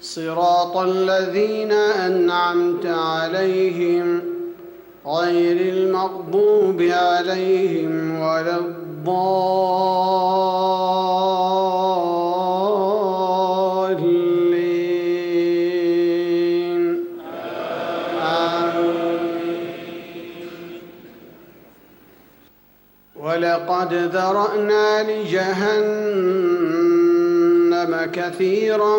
صراط الذين أنعمت عليهم غير المغضوب عليهم ولا الضالين. آمين. ولقد ذرأنا لجهنم كثيرا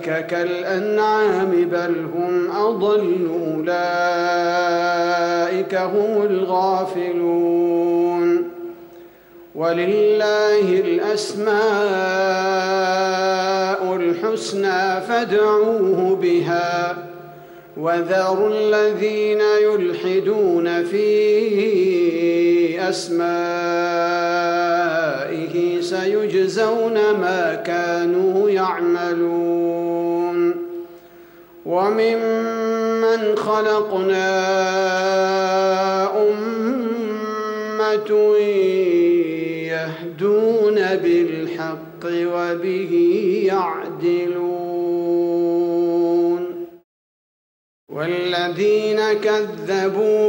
كالأنعام بل هم أضل أولئك هم الغافلون. ولله الأسماء الحسنى فادعوه بها. وذروا الذين يلحدون في أسمائه سيجزون ما كانوا يعملون. وممن خلقنا أمة يهدون بالحق وبه يعدلون. والذين كذبوا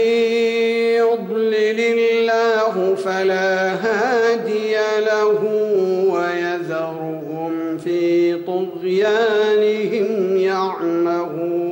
الله فلا هادي له ويذرهم في طغيانهم يعمهون.